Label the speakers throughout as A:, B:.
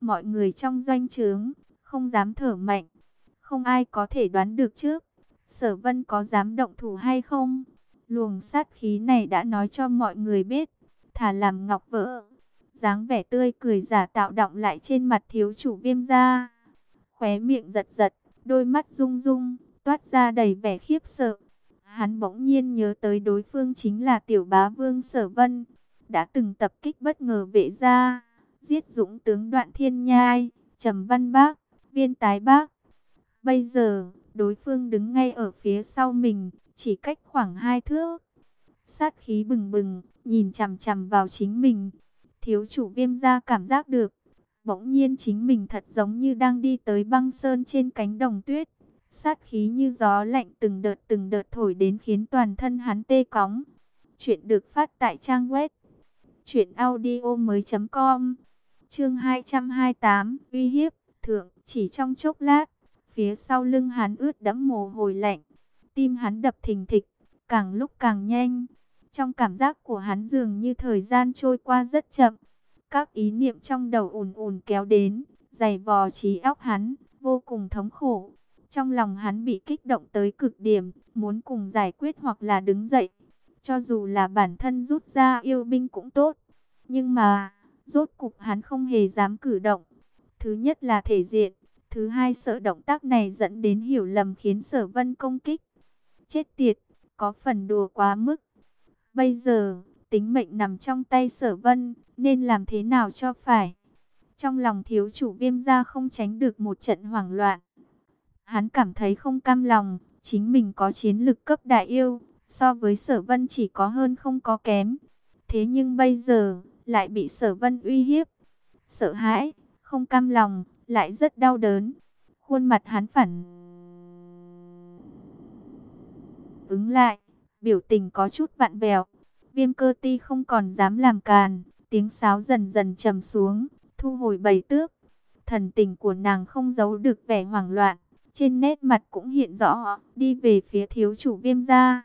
A: mọi người trong doanh trướng, không dám thở mạnh. Không ai có thể đoán được trước, sở vân có dám động thủ hay không. Luồng sát khí này đã nói cho mọi người biết, thả làm ngọc vỡ. dáng vẻ tươi cười giả tạo động lại trên mặt thiếu chủ viêm ra, Khóe miệng giật giật, đôi mắt rung rung, toát ra đầy vẻ khiếp sợ. Hắn bỗng nhiên nhớ tới đối phương chính là tiểu bá vương sở vân, đã từng tập kích bất ngờ vệ gia, giết dũng tướng đoạn thiên nhai, trầm văn bác, viên tái bác. Bây giờ, đối phương đứng ngay ở phía sau mình, chỉ cách khoảng hai thước. Sát khí bừng bừng, nhìn chằm chằm vào chính mình. Thiếu chủ viêm ra cảm giác được, bỗng nhiên chính mình thật giống như đang đi tới băng sơn trên cánh đồng tuyết. Sát khí như gió lạnh từng đợt từng đợt thổi đến khiến toàn thân hắn tê cóng. Chuyện được phát tại trang web truyện audio mới com Chương 228, uy hiếp, thượng, chỉ trong chốc lát, phía sau lưng hắn ướt đẫm mồ hôi lạnh, tim hắn đập thình thịch, càng lúc càng nhanh. Trong cảm giác của hắn dường như thời gian trôi qua rất chậm. Các ý niệm trong đầu ùn ùn kéo đến, dày vò trí óc hắn, vô cùng thống khổ. Trong lòng hắn bị kích động tới cực điểm, muốn cùng giải quyết hoặc là đứng dậy. Cho dù là bản thân rút ra yêu binh cũng tốt. Nhưng mà, rốt cục hắn không hề dám cử động. Thứ nhất là thể diện. Thứ hai sợ động tác này dẫn đến hiểu lầm khiến sở vân công kích. Chết tiệt, có phần đùa quá mức. Bây giờ, tính mệnh nằm trong tay sở vân, nên làm thế nào cho phải. Trong lòng thiếu chủ viêm ra không tránh được một trận hoảng loạn. Hắn cảm thấy không cam lòng, chính mình có chiến lực cấp đại yêu, so với sở vân chỉ có hơn không có kém. Thế nhưng bây giờ, lại bị sở vân uy hiếp. Sợ hãi, không cam lòng, lại rất đau đớn. Khuôn mặt hắn phản ứng lại, biểu tình có chút vặn vẹo. Viêm cơ ti không còn dám làm càn, tiếng sáo dần dần trầm xuống, thu hồi bầy tước. Thần tình của nàng không giấu được vẻ hoảng loạn, trên nét mặt cũng hiện rõ, đi về phía thiếu chủ viêm gia.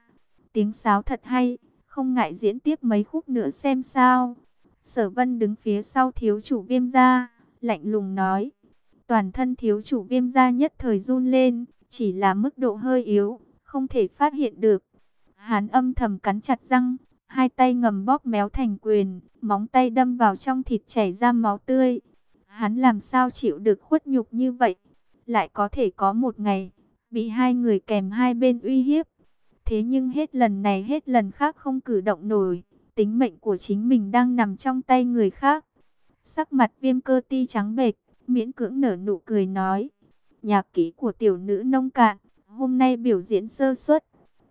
A: Tiếng sáo thật hay, không ngại diễn tiếp mấy khúc nữa xem sao. Sở vân đứng phía sau thiếu chủ viêm gia, lạnh lùng nói. Toàn thân thiếu chủ viêm gia nhất thời run lên, chỉ là mức độ hơi yếu, không thể phát hiện được. Hán âm thầm cắn chặt răng, hai tay ngầm bóp méo thành quyền, móng tay đâm vào trong thịt chảy ra máu tươi. Hắn làm sao chịu được khuất nhục như vậy? Lại có thể có một ngày, bị hai người kèm hai bên uy hiếp. Thế nhưng hết lần này hết lần khác không cử động nổi, tính mệnh của chính mình đang nằm trong tay người khác. Sắc mặt viêm cơ ti trắng bệch, miễn cưỡng nở nụ cười nói. Nhạc ký của tiểu nữ nông cạn, hôm nay biểu diễn sơ suất,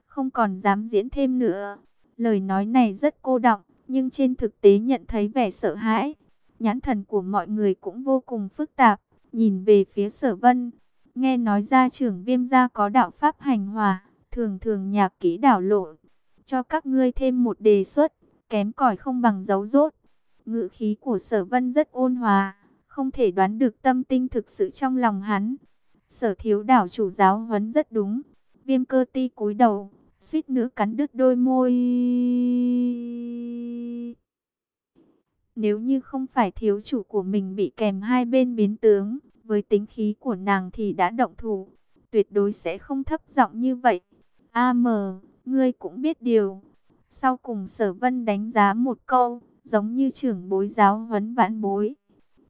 A: không còn dám diễn thêm nữa. Lời nói này rất cô đọng, nhưng trên thực tế nhận thấy vẻ sợ hãi. Nhãn thần của mọi người cũng vô cùng phức tạp, nhìn về phía sở vân. Nghe nói ra trưởng viêm gia có đạo pháp hành hòa, thường thường nhạc kỹ đảo lộn. Cho các ngươi thêm một đề xuất, kém cỏi không bằng dấu rốt. Ngữ khí của sở vân rất ôn hòa, không thể đoán được tâm tinh thực sự trong lòng hắn. Sở thiếu đảo chủ giáo huấn rất đúng. Viêm cơ ti cúi đầu, suýt nữa cắn đứt đôi môi. Nếu như không phải thiếu chủ của mình bị kèm hai bên biến tướng, với tính khí của nàng thì đã động thủ, tuyệt đối sẽ không thấp giọng như vậy. A mờ, ngươi cũng biết điều. Sau cùng sở vân đánh giá một câu, giống như trưởng bối giáo huấn vãn bối.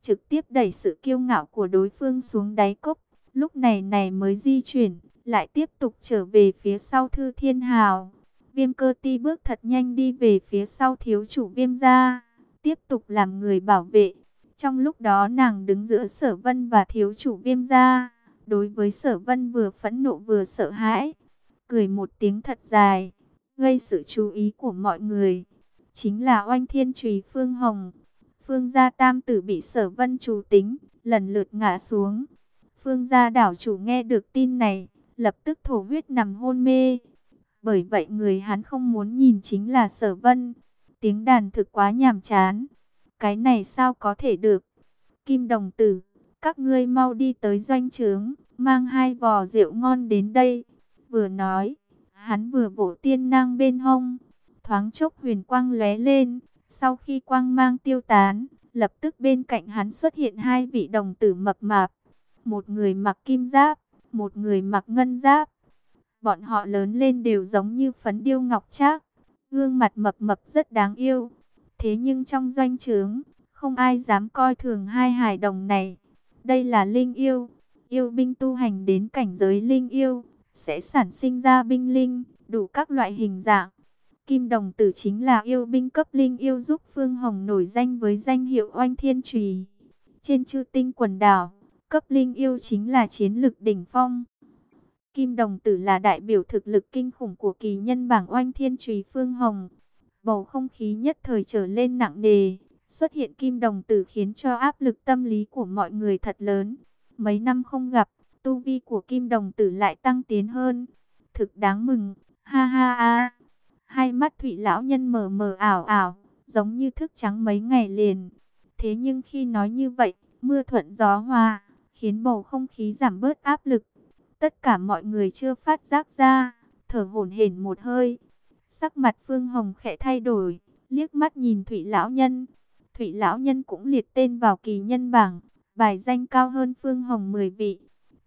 A: Trực tiếp đẩy sự kiêu ngạo của đối phương xuống đáy cốc. Lúc này này mới di chuyển, lại tiếp tục trở về phía sau thư thiên hào. Viêm cơ ti bước thật nhanh đi về phía sau thiếu chủ viêm gia, tiếp tục làm người bảo vệ. Trong lúc đó nàng đứng giữa sở vân và thiếu chủ viêm gia, đối với sở vân vừa phẫn nộ vừa sợ hãi. Cười một tiếng thật dài, gây sự chú ý của mọi người. Chính là oanh thiên trùy phương hồng. Phương gia tam tử bị sở vân chủ tính, lần lượt ngã xuống. Phương gia đảo chủ nghe được tin này, lập tức thổ huyết nằm hôn mê. Bởi vậy người hắn không muốn nhìn chính là sở vân. Tiếng đàn thực quá nhàm chán. Cái này sao có thể được? Kim đồng tử, các ngươi mau đi tới doanh trướng, mang hai vò rượu ngon đến đây. Vừa nói, hắn vừa vỗ tiên năng bên hông. Thoáng chốc huyền quang lóe lên, sau khi quang mang tiêu tán, Lập tức bên cạnh hắn xuất hiện hai vị đồng tử mập mạp. Một người mặc kim giáp, một người mặc ngân giáp. Bọn họ lớn lên đều giống như phấn điêu ngọc trác, gương mặt mập mập rất đáng yêu. Thế nhưng trong doanh trướng, không ai dám coi thường hai hài đồng này. Đây là linh yêu, yêu binh tu hành đến cảnh giới linh yêu, sẽ sản sinh ra binh linh, đủ các loại hình dạng. Kim Đồng Tử chính là yêu binh cấp linh yêu giúp Phương Hồng nổi danh với danh hiệu Oanh Thiên Trùy. Trên chư tinh quần đảo, cấp linh yêu chính là chiến lực đỉnh phong. Kim Đồng Tử là đại biểu thực lực kinh khủng của kỳ nhân bảng Oanh Thiên Trùy Phương Hồng. Bầu không khí nhất thời trở lên nặng nề, xuất hiện Kim Đồng Tử khiến cho áp lực tâm lý của mọi người thật lớn. Mấy năm không gặp, tu vi của Kim Đồng Tử lại tăng tiến hơn. Thực đáng mừng, ha ha ha. Hai mắt Thụy lão nhân mờ mờ ảo ảo, giống như thức trắng mấy ngày liền. Thế nhưng khi nói như vậy, mưa thuận gió hòa, khiến bầu không khí giảm bớt áp lực. Tất cả mọi người chưa phát giác ra, thở hổn hển một hơi. Sắc mặt Phương Hồng khẽ thay đổi, liếc mắt nhìn Thụy lão nhân. Thụy lão nhân cũng liệt tên vào kỳ nhân bảng, bài danh cao hơn Phương Hồng 10 vị.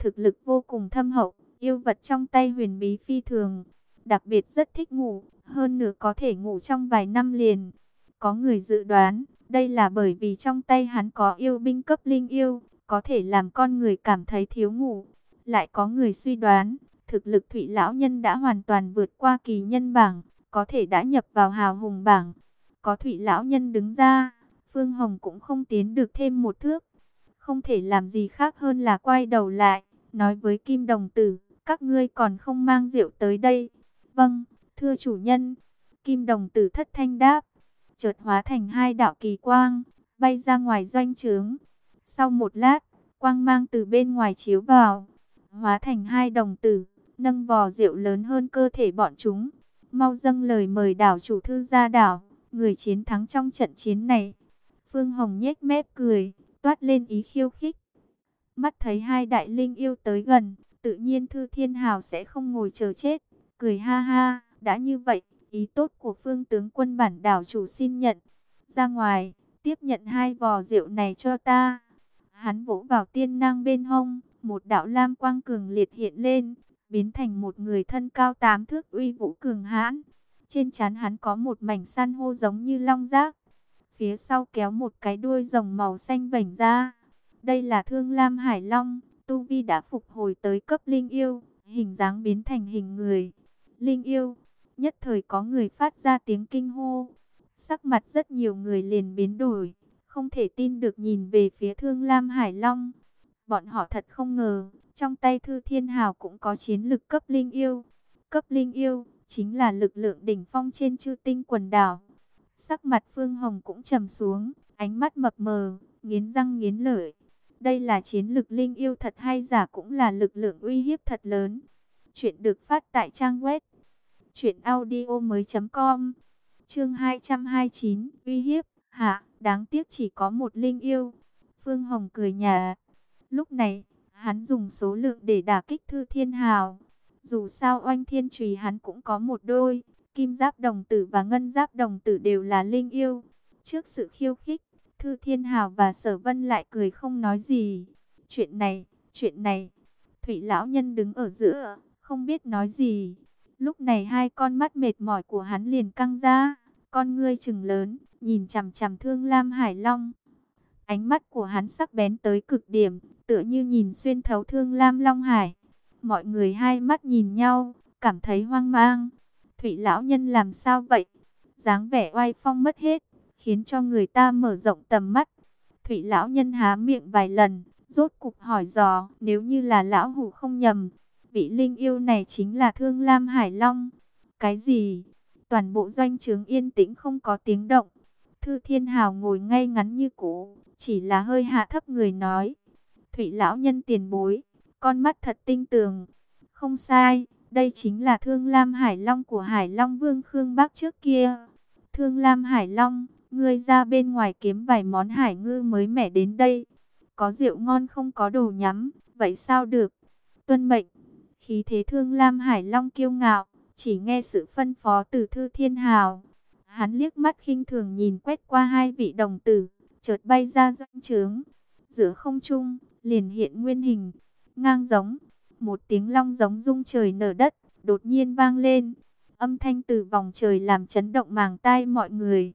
A: Thực lực vô cùng thâm hậu, yêu vật trong tay huyền bí phi thường, đặc biệt rất thích ngủ, hơn nữa có thể ngủ trong vài năm liền. Có người dự đoán, đây là bởi vì trong tay hắn có yêu binh cấp linh yêu, có thể làm con người cảm thấy thiếu ngủ. Lại có người suy đoán, thực lực Thụy Lão Nhân đã hoàn toàn vượt qua kỳ nhân bảng, có thể đã nhập vào hào hùng bảng. Có Thụy Lão Nhân đứng ra, Phương Hồng cũng không tiến được thêm một thước. Không thể làm gì khác hơn là quay đầu lại, nói với Kim Đồng Tử, các ngươi còn không mang rượu tới đây. Vâng, thưa chủ nhân. Kim đồng tử thất thanh đáp. Chợt hóa thành hai đạo kỳ quang, bay ra ngoài doanh trướng. Sau một lát, quang mang từ bên ngoài chiếu vào. Hóa thành hai đồng tử, nâng vò rượu lớn hơn cơ thể bọn chúng. Mau dâng lời mời đảo chủ thư ra đảo, người chiến thắng trong trận chiến này. Phương Hồng nhếch mép cười, toát lên ý khiêu khích. Mắt thấy hai đại linh yêu tới gần, tự nhiên Thư Thiên Hào sẽ không ngồi chờ chết cười ha ha, đã như vậy, ý tốt của phương tướng quân bản đảo chủ xin nhận. Ra ngoài, tiếp nhận hai vò rượu này cho ta. Hắn vỗ vào tiên năng bên hông, một đạo lam quang cường liệt hiện lên, biến thành một người thân cao tám thước uy vũ cường hãn. Trên trán hắn có một mảnh san hô giống như long giác. Phía sau kéo một cái đuôi rồng màu xanh vảnh ra. Đây là thương lam hải long, tu vi đã phục hồi tới cấp linh yêu, hình dáng biến thành hình người. Linh yêu, nhất thời có người phát ra tiếng kinh hô. Sắc mặt rất nhiều người liền biến đổi, không thể tin được nhìn về phía Thương Lam Hải Long. Bọn họ thật không ngờ, trong tay Thư Thiên Hào cũng có chiến lực cấp linh yêu. Cấp linh yêu, chính là lực lượng đỉnh phong trên chư tinh quần đảo. Sắc mặt Phương Hồng cũng trầm xuống, ánh mắt mập mờ, nghiến răng nghiến lợi. Đây là chiến lực linh yêu thật hay giả cũng là lực lượng uy hiếp thật lớn. Chuyện được phát tại trang web truyệnaudiomoi.com. Chương 229, uy hiếp, hạ, đáng tiếc chỉ có một linh yêu. Phương Hồng cười nhà. Lúc này, hắn dùng số lượng để đả kích Thư Thiên Hào. Dù sao Oanh Thiên Trùy hắn cũng có một đôi, Kim Giáp Đồng Tử và Ngân Giáp Đồng Tử đều là linh yêu. Trước sự khiêu khích, Thư Thiên Hào và Sở Vân lại cười không nói gì. Chuyện này, chuyện này. Thủy lão nhân đứng ở giữa, không biết nói gì. Lúc này hai con mắt mệt mỏi của hắn liền căng ra, con ngươi trừng lớn, nhìn chằm chằm Thương Lam Hải Long. Ánh mắt của hắn sắc bén tới cực điểm, tựa như nhìn xuyên thấu Thương Lam Long Hải. Mọi người hai mắt nhìn nhau, cảm thấy hoang mang. Thủy lão nhân làm sao vậy? dáng vẻ oai phong mất hết, khiến cho người ta mở rộng tầm mắt. Thủy lão nhân há miệng vài lần, rốt cục hỏi dò, nếu như là lão hủ không nhầm, vị linh yêu này chính là Thương Lam Hải Long. Cái gì? Toàn bộ doanh trướng yên tĩnh không có tiếng động. Thư Thiên Hào ngồi ngay ngắn như cũ, chỉ là hơi hạ thấp người nói. Thụy lão nhân tiền bối, con mắt thật tinh tường. Không sai, đây chính là Thương Lam Hải Long của Hải Long Vương Khương Bắc trước kia. Thương Lam Hải Long, ngươi ra bên ngoài kiếm vài món hải ngư mới mẻ đến đây. Có rượu ngon không có đồ nhắm, vậy sao được? Tuân mệnh. Khí thế thương Lam Hải Long kiêu ngạo, chỉ nghe sự phân phó từ Thư Thiên Hào. Hắn liếc mắt khinh thường nhìn quét qua hai vị đồng tử, chợt bay ra doanh trướng. Giữa không trung, liền hiện nguyên hình, ngang giống. Một tiếng long giống rung trời nở đất, đột nhiên vang lên. Âm thanh từ vòng trời làm chấn động màng tai mọi người.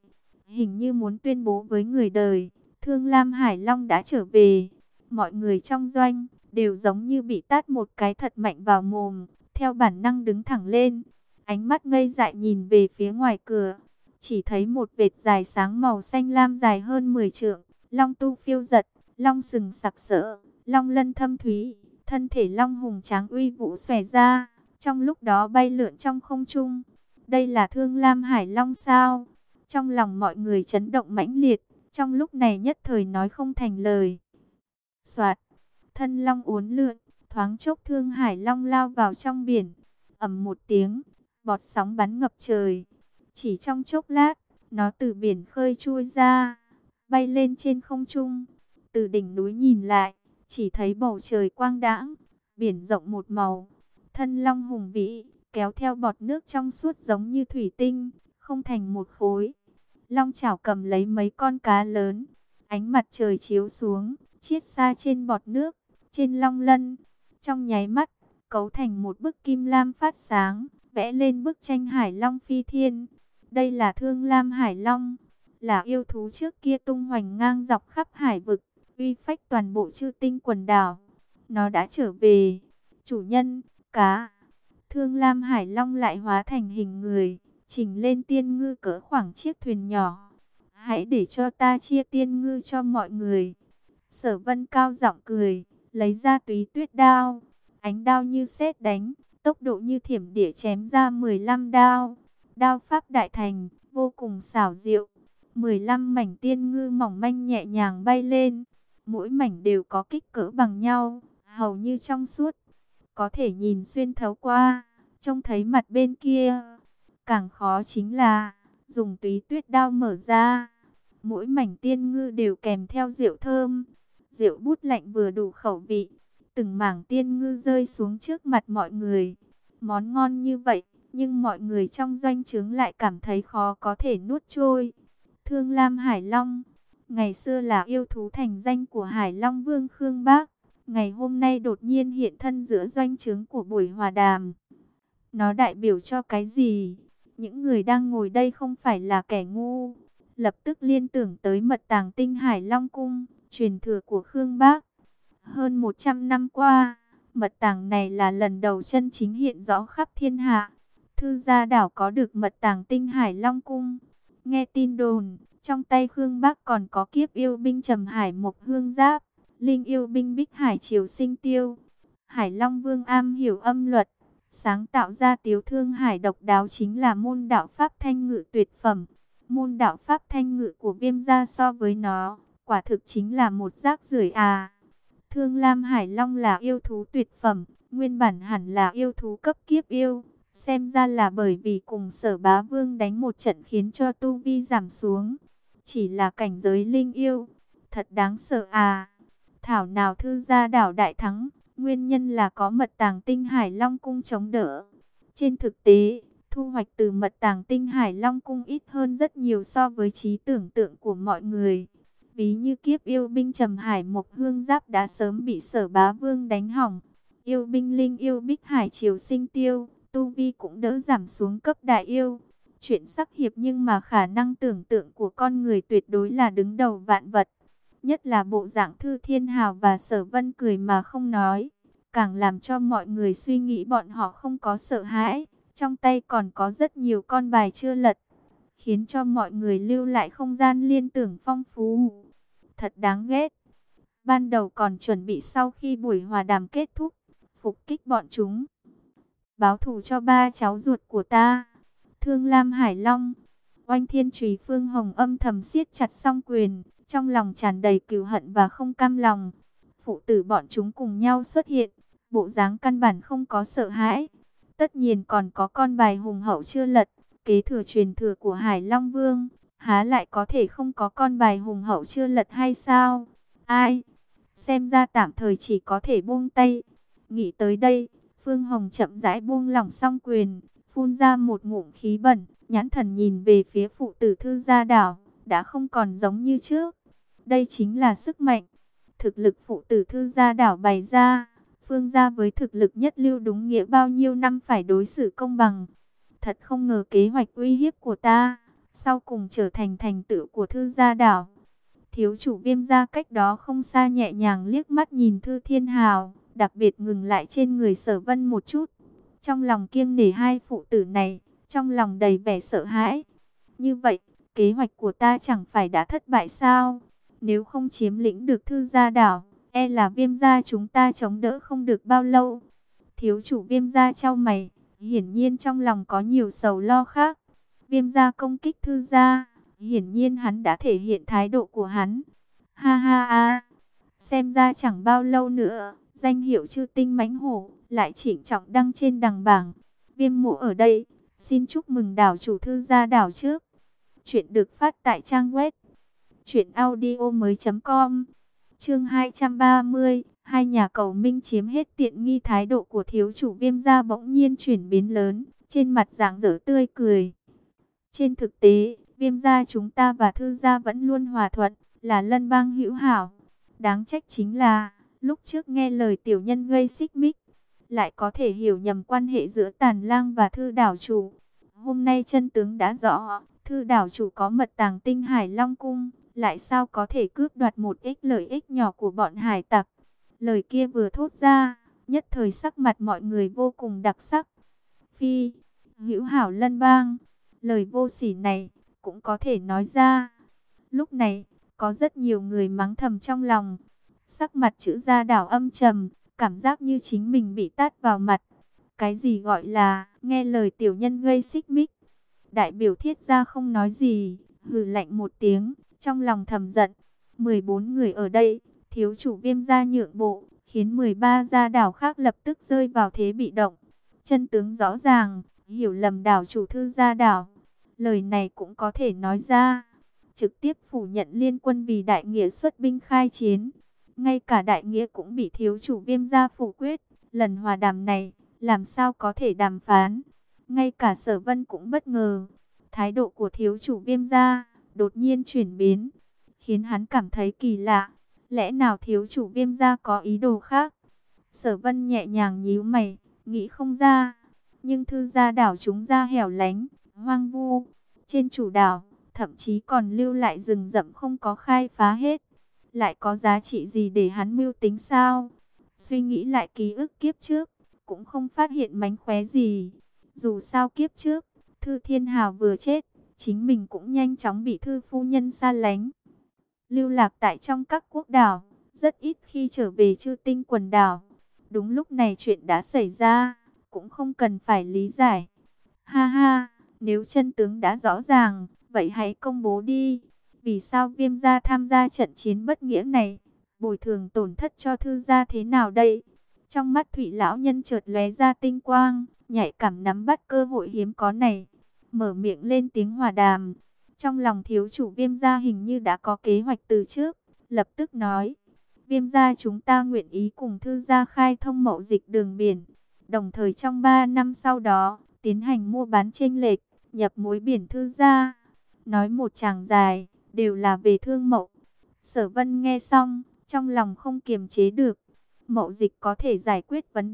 A: Hình như muốn tuyên bố với người đời, Thương Lam Hải Long đã trở về. Mọi người trong doanh, đều giống như bị tát một cái thật mạnh vào mồm, theo bản năng đứng thẳng lên. Ánh mắt ngây dại nhìn về phía ngoài cửa, chỉ thấy một vệt dài sáng màu xanh lam dài hơn 10 trượng, long tu phiêu giật, long sừng sặc sỡ, long lân thâm thúy, thân thể long hùng tráng uy vũ xòe ra, trong lúc đó bay lượn trong không trung. Đây là Thương Lam Hải Long sao? Trong lòng mọi người chấn động mãnh liệt, trong lúc này nhất thời nói không thành lời. Soạt, thân long uốn lượn, thoáng chốc Thương Hải Long lao vào trong biển, ầm một tiếng, bọt sóng bắn ngập trời. Chỉ trong chốc lát, nó từ biển khơi chui ra, bay lên trên không trung. Từ đỉnh núi nhìn lại, chỉ thấy bầu trời quang đãng, biển rộng một màu. Thân long hùng vĩ, kéo theo bọt nước trong suốt giống như thủy tinh, không thành một khối. Long chảo cầm lấy mấy con cá lớn, ánh mặt trời chiếu xuống, chiết xa trên bọt nước, trên long lân. Trong nháy mắt, cấu thành một bức kim lam phát sáng, vẽ lên bức tranh Hải Long phi thiên. Đây là Thương Lam Hải Long, là yêu thú trước kia tung hoành ngang dọc khắp hải vực, uy phách toàn bộ chư tinh quần đảo. Nó đã trở về. Chủ nhân, cá. Thương Lam Hải Long lại hóa thành hình người, chỉnh lên tiên ngư cỡ khoảng chiếc thuyền nhỏ. Hãy để cho ta chia tiên ngư cho mọi người. Sở vân cao giọng cười, lấy ra túy tuyết đao. Ánh đao như sét đánh, tốc độ như thiểm địa chém ra 15 đao. Đao pháp đại thành, vô cùng xảo diệu. 15 mảnh tiên ngư mỏng manh nhẹ nhàng bay lên. Mỗi mảnh đều có kích cỡ bằng nhau, hầu như trong suốt. Có thể nhìn xuyên thấu qua, trông thấy mặt bên kia. Càng khó chính là, dùng túy tuyết đao mở ra. Mỗi mảnh tiên ngư đều kèm theo rượu thơm. Rượu bút lạnh vừa đủ khẩu vị. Từng mảng tiên ngư rơi xuống trước mặt mọi người. Món ngon như vậy, nhưng mọi người trong doanh trướng lại cảm thấy khó có thể nuốt trôi. Thương Lam Hải Long, ngày xưa là yêu thú thành danh của Hải Long Vương Khương Bác, ngày hôm nay đột nhiên hiện thân giữa doanh trướng của buổi hòa đàm. Nó đại biểu cho cái gì? Những người đang ngồi đây không phải là kẻ ngu, lập tức liên tưởng tới mật tàng tinh Hải Long Cung, truyền thừa của Khương Bác. Hơn 100 năm qua, mật tàng này là lần đầu chân chính hiện rõ khắp thiên hạ. Thư gia đảo có được mật tàng tinh Hải Long Cung. Nghe tin đồn, trong tay Khương bác còn có kiếp yêu binh trầm hải mộc hương giáp, linh yêu binh bích hải triều sinh tiêu. Hải Long Vương am hiểu âm luật, sáng tạo ra tiếu thương hải độc đáo chính là môn đạo Pháp Thanh Ngự tuyệt phẩm. Môn đạo Pháp Thanh Ngự của viêm gia so với nó, quả thực chính là một rác rưởi à. Thương Lam Hải Long là yêu thú tuyệt phẩm, nguyên bản hẳn là yêu thú cấp kiếp yêu. Xem ra là bởi vì cùng sở bá vương đánh một trận khiến cho tu vi giảm xuống. Chỉ là cảnh giới linh yêu. Thật đáng sợ à. Thảo nào thư gia đảo đại thắng. Nguyên nhân là có mật tàng tinh Hải Long Cung chống đỡ. Trên thực tế, thu hoạch từ mật tàng tinh Hải Long Cung ít hơn rất nhiều so với trí tưởng tượng của mọi người. Ví như kiếp yêu binh trầm hải mộc hương giáp đã sớm bị sở bá vương đánh hỏng. Yêu binh linh yêu bích hải triều sinh tiêu, tu vi cũng đỡ giảm xuống cấp đại yêu. Chuyện sắc hiệp nhưng mà khả năng tưởng tượng của con người tuyệt đối là đứng đầu vạn vật. Nhất là bộ dạng thư thiên hào và sở vân cười mà không nói. Càng làm cho mọi người suy nghĩ bọn họ không có sợ hãi. Trong tay còn có rất nhiều con bài chưa lật. Khiến cho mọi người lưu lại không gian liên tưởng phong phú. Thật đáng ghét. Ban đầu còn chuẩn bị sau khi buổi hòa đàm kết thúc. Phục kích bọn chúng báo thù cho ba cháu ruột của ta. Thương Lam Hải Long, oanh thiên trùy phương hồng âm thầm siết chặt song quyền, trong lòng tràn đầy cừu hận và không cam lòng. Phụ tử bọn chúng cùng nhau xuất hiện, bộ dáng căn bản không có sợ hãi. Tất nhiên còn có con bài hùng hậu chưa lật, kế thừa truyền thừa của Hải Long Vương. Há lại có thể không có con bài hùng hậu chưa lật hay sao? Ai? Xem ra tạm thời chỉ có thể buông tay. Nghĩ tới đây, Phương Hồng chậm rãi buông lỏng song quyền, phun ra một ngụm khí bẩn, nhãn thần nhìn về phía phụ tử thư gia đảo, đã không còn giống như trước. Đây chính là sức mạnh. Thực lực phụ tử thư gia đảo bày ra. Phương gia với thực lực nhất lưu đúng nghĩa bao nhiêu năm phải đối xử công bằng. Thật không ngờ kế hoạch uy hiếp của ta. Sau cùng trở thành thành tựu của thư gia đảo. Thiếu chủ viêm gia cách đó không xa nhẹ nhàng liếc mắt nhìn Thư Thiên Hào, đặc biệt ngừng lại trên người sở vân một chút. Trong lòng kiêng nể hai phụ tử này, trong lòng đầy vẻ sợ hãi. Như vậy, kế hoạch của ta chẳng phải đã thất bại sao? Nếu không chiếm lĩnh được thư gia đảo, e là viêm gia chúng ta chống đỡ không được bao lâu. Thiếu chủ viêm gia trao mày, hiển nhiên trong lòng có nhiều sầu lo khác. Viêm gia công kích thư gia, hiển nhiên hắn đã thể hiện thái độ của hắn. Ha ha ha, xem ra chẳng bao lâu nữa, danh hiệu chư tinh mãnh hổ lại chỉnh trọng đăng trên đằng bảng. Viêm mộ ở đây, xin chúc mừng đảo chủ thư gia đảo trước. Chuyện được phát tại trang web truyệnaudiomoi.com. Chương 230, hai nhà cầu minh chiếm hết tiện nghi thái độ của thiếu chủ Viêm gia bỗng nhiên chuyển biến lớn, trên mặt dạng dở tươi cười. Trên thực tế, Viêm gia chúng ta và thư gia vẫn luôn hòa thuận, là lân bang hữu hảo. Đáng trách chính là, lúc trước nghe lời tiểu nhân gây xích mích, lại có thể hiểu nhầm quan hệ giữa tàn lang và thư đảo chủ. Hôm nay chân tướng đã rõ, thư đảo chủ có mật tàng tinh hải long cung, lại sao có thể cướp đoạt một ít lợi ích nhỏ của bọn hải tặc. Lời kia vừa thốt ra, nhất thời sắc mặt mọi người vô cùng đặc sắc. Phi, hữu hảo lân bang, lời vô sỉ này, cũng có thể nói ra. Lúc này, có rất nhiều người mắng thầm trong lòng. Sắc mặt chữ gia đảo âm trầm, cảm giác như chính mình bị tát vào mặt. Cái gì gọi là nghe lời tiểu nhân gây xích mích. Đại biểu thiết gia không nói gì, hừ lạnh một tiếng, trong lòng thầm giận. 14 người ở đây, thiếu chủ viêm gia nhượng bộ, khiến 13 gia đảo khác lập tức rơi vào thế bị động. Chân tướng rõ ràng, hiểu lầm đảo chủ thư gia đảo. Lời này cũng có thể nói ra, trực tiếp phủ nhận liên quân vì đại nghĩa xuất binh khai chiến. Ngay cả đại nghĩa cũng bị thiếu chủ viêm gia phủ quyết. Lần hòa đàm này, làm sao có thể đàm phán. Ngay cả sở vân cũng bất ngờ. Thái độ của thiếu chủ viêm gia, đột nhiên chuyển biến. Khiến hắn cảm thấy kỳ lạ. Lẽ nào thiếu chủ viêm gia có ý đồ khác? Sở vân nhẹ nhàng nhíu mày, nghĩ không ra. Nhưng thư gia đảo chúng ra hẻo lánh, hoang vu. Trên chủ đảo, thậm chí còn lưu lại rừng rậm không có khai phá hết lại có giá trị gì để hắn mưu tính sao? Suy nghĩ lại ký ức kiếp trước, cũng không phát hiện mánh khóe gì. Dù sao kiếp trước, Thư Thiên Hào vừa chết, chính mình cũng nhanh chóng bị Thư Phu Nhân xa lánh. Lưu lạc tại trong các quốc đảo, rất ít khi trở về chư tinh quần đảo. Đúng lúc này chuyện đã xảy ra, cũng không cần phải lý giải. Ha ha, nếu chân tướng đã rõ ràng, vậy hãy công bố đi. Vì sao viêm gia tham gia trận chiến bất nghĩa này? Bồi thường tổn thất cho thư gia thế nào đây? Trong mắt thủy lão nhân chợt lóe ra tinh quang, nhạy cảm nắm bắt cơ hội hiếm có này. Mở miệng lên tiếng hòa đàm. Trong lòng thiếu chủ viêm gia hình như đã có kế hoạch từ trước. Lập tức nói, viêm gia chúng ta nguyện ý cùng thư gia khai thông mậu dịch đường biển. Đồng thời trong 3 năm sau đó, tiến hành mua bán chênh lệch, nhập mối biển thư gia. Nói một chàng dài, đều là về thương mậu. Sở vân nghe xong, trong lòng không kiềm chế được. Mậu dịch có thể giải quyết vấn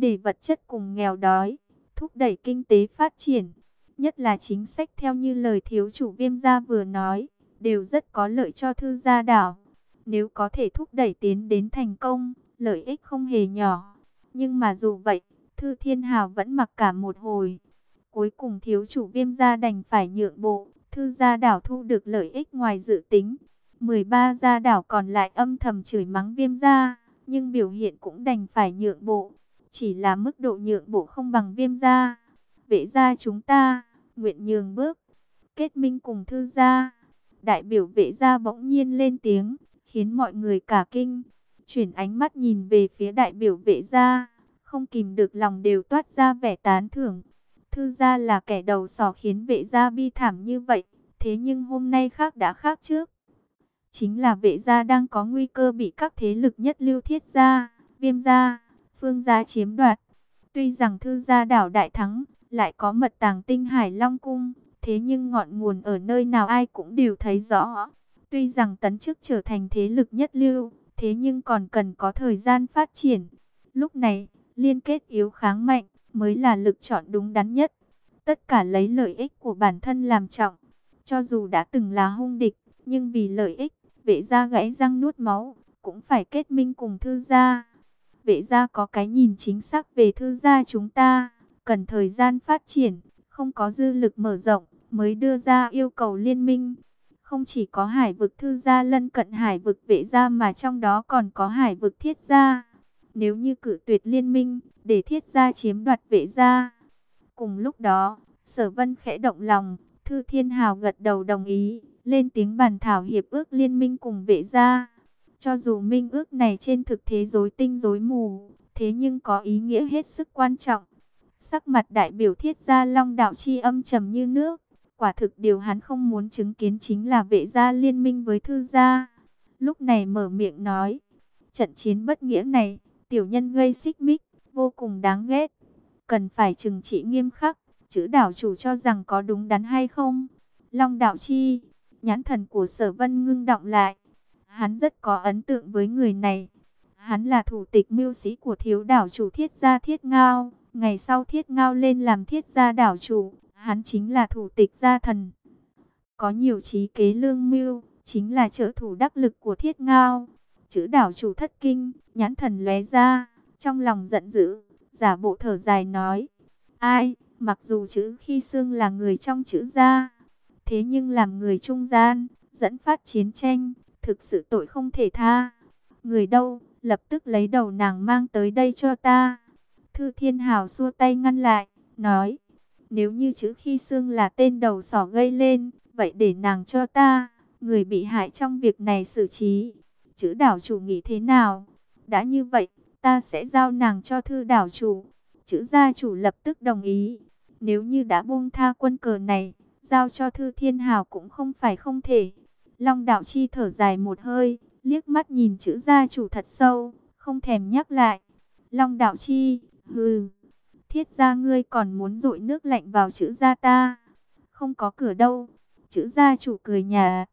A: đề vật chất cùng nghèo đói, thúc đẩy kinh tế phát triển. Nhất là chính sách theo như lời thiếu chủ viêm gia vừa nói, đều rất có lợi cho thư gia đảo. Nếu có thể thúc đẩy tiến đến thành công, lợi ích không hề nhỏ. Nhưng mà dù vậy, Thư Thiên Hào vẫn mặc cả một hồi. Cuối cùng thiếu chủ viêm gia đành phải nhượng bộ, thư gia đảo thu được lợi ích ngoài dự tính. 13 gia đảo còn lại âm thầm chửi mắng viêm gia, nhưng biểu hiện cũng đành phải nhượng bộ. Chỉ là mức độ nhượng bộ không bằng viêm gia. Vệ gia chúng ta, nguyện nhường bước, kết minh cùng thư gia. Đại biểu vệ gia bỗng nhiên lên tiếng, khiến mọi người cả kinh. Chuyển ánh mắt nhìn về phía đại biểu vệ gia không kìm được lòng đều toát ra vẻ tán thưởng. Thư gia là kẻ đầu sỏ khiến vệ gia bi thảm như vậy, thế nhưng hôm nay khác đã khác trước. Chính là vệ gia đang có nguy cơ bị các thế lực nhất lưu thiết gia, viêm gia, phương gia chiếm đoạt. Tuy rằng thư gia đảo đại thắng, lại có mật tàng tinh hải long cung. Thế nhưng ngọn nguồn ở nơi nào ai cũng đều thấy rõ. Tuy rằng tấn chức trở thành thế lực nhất lưu, thế nhưng còn cần có thời gian phát triển. Lúc này, liên kết yếu kháng mạnh mới là lực chọn đúng đắn nhất. Tất cả lấy lợi ích của bản thân làm trọng. Cho dù đã từng là hung địch, nhưng vì lợi ích, vệ gia gãy răng nuốt máu, cũng phải kết minh cùng thư gia. Vệ gia có cái nhìn chính xác về thư gia chúng ta, cần thời gian phát triển, không có dư lực mở rộng, mới đưa ra yêu cầu liên minh. Không chỉ có hải vực thư gia lân cận hải vực vệ gia mà trong đó còn có hải vực thiết gia. Nếu như cử tuyệt liên minh, để thiết gia chiếm đoạt vệ gia. Cùng lúc đó, sở vân khẽ động lòng, thư thiên hào gật đầu đồng ý, lên tiếng bàn thảo hiệp ước liên minh cùng vệ gia. Cho dù minh ước này trên thực thế dối tinh dối mù, thế nhưng có ý nghĩa hết sức quan trọng. Sắc mặt đại biểu thiết gia long đạo chi âm trầm như nước. Quả thực điều hắn không muốn chứng kiến chính là vệ gia liên minh với thư gia. Lúc này mở miệng nói, trận chiến bất nghĩa này, tiểu nhân gây xích mích, vô cùng đáng ghét. Cần phải trừng trị nghiêm khắc, chữ đảo chủ cho rằng có đúng đắn hay không. Long đạo chi, nhãn thần của sở vân ngưng động lại. Hắn rất có ấn tượng với người này. Hắn là thủ tịch mưu sĩ của thiếu đảo chủ thiết gia thiết ngao. Ngày sau thiết ngao lên làm thiết gia đảo chủ, hắn chính là thủ tịch gia thần. Có nhiều trí kế lương mưu, chính là trợ thủ đắc lực của thiết ngao. Chữ đảo chủ thất kinh, nhãn thần lóe ra, trong lòng giận dữ, giả bộ thở dài nói. Ai, mặc dù chữ khi xương là người trong chữ gia, thế nhưng làm người trung gian, dẫn phát chiến tranh, thực sự tội không thể tha. Người đâu, lập tức lấy đầu nàng mang tới đây cho ta. Thư Thiên Hào xua tay ngăn lại, nói, nếu như chữ khi xương là tên đầu sỏ gây lên, vậy để nàng cho ta, người bị hại trong việc này xử trí. Chữ đảo chủ nghĩ thế nào? Đã như vậy, ta sẽ giao nàng cho thư đảo chủ. Chữ gia chủ lập tức đồng ý. Nếu như đã buông tha quân cờ này, giao cho thư thiên hào cũng không phải không thể. Long đạo chi thở dài một hơi, liếc mắt nhìn chữ gia chủ thật sâu, không thèm nhắc lại. Long đạo chi, hừ, thiết gia ngươi còn muốn dội nước lạnh vào chữ gia ta. Không có cửa đâu, chữ gia chủ cười nhà.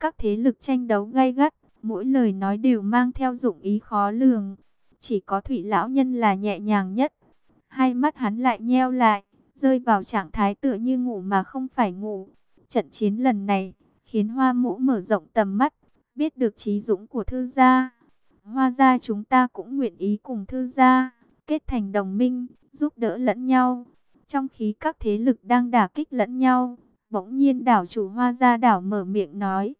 A: Các thế lực tranh đấu gay gắt, mỗi lời nói đều mang theo dụng ý khó lường. Chỉ có thủy lão nhân là nhẹ nhàng nhất. Hai mắt hắn lại nheo lại, rơi vào trạng thái tựa như ngủ mà không phải ngủ. Trận chiến lần này, khiến hoa mũ mở rộng tầm mắt, biết được trí dũng của thư gia. Hoa gia chúng ta cũng nguyện ý cùng thư gia, kết thành đồng minh, giúp đỡ lẫn nhau. Trong khi các thế lực đang đả kích lẫn nhau, bỗng nhiên đảo chủ hoa gia đảo mở miệng nói.